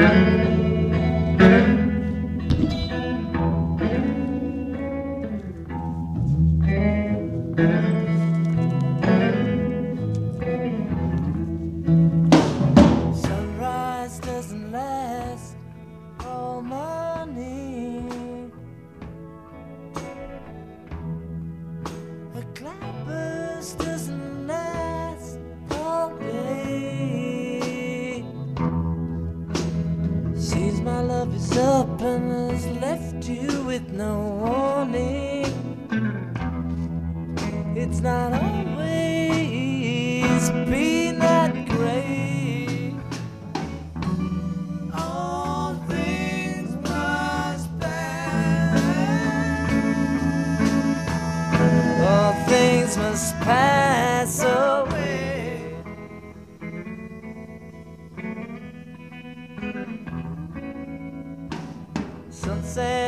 thank you. Love is up and has left you with no warning. It's not always been that great. All things must pass. All things must pass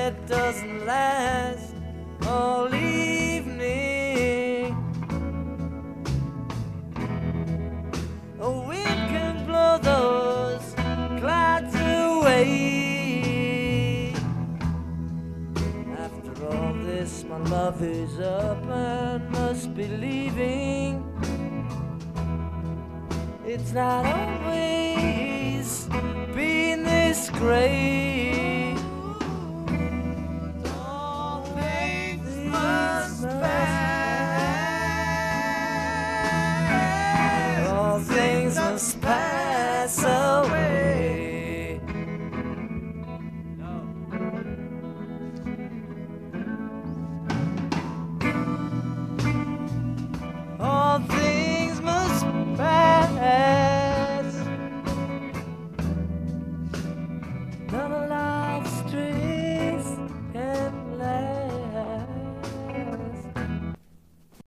Sunset doesn't last all evening. A wind can blow those clouds away. After all this, my love is up and must be leaving. It's not always been this great.